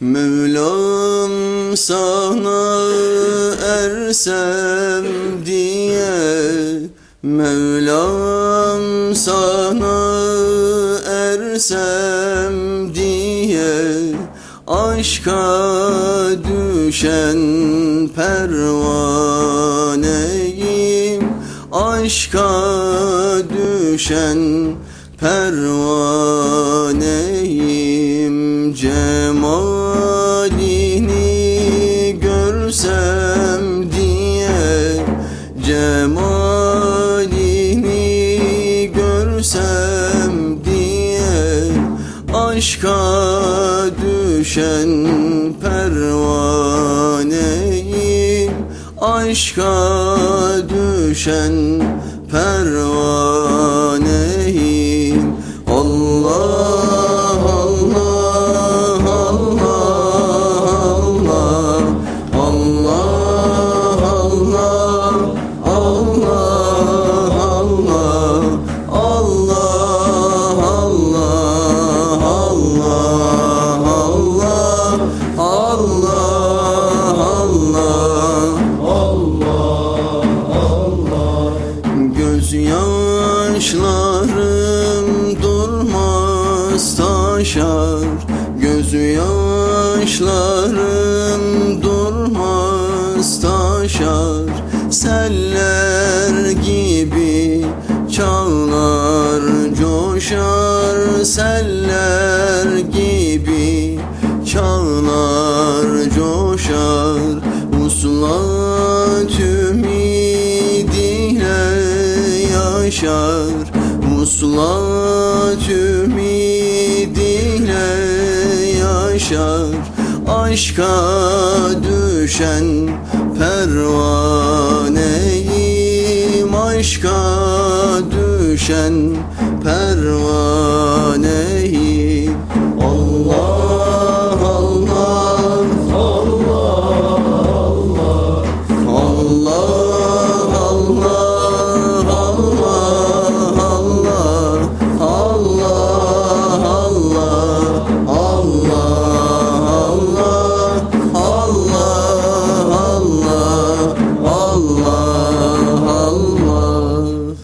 Mevlam sana ersem diye Mevlam sana ersem diye Aşka düşen pervaneyim Aşka düşen pervaneyim Cemalini görsem diye Cemalini görsem diye Aşka düşen pervaneyim Aşka düşen pervaneyim yaşlarım durmaz taşar Göz yaşlarım durmaz taşar. Seller gibi çağlar coşar Seller gibi yaşar Uslat ümidiyle yaşar Aşka düşen pervaneyim Aşka düşen pervaneyim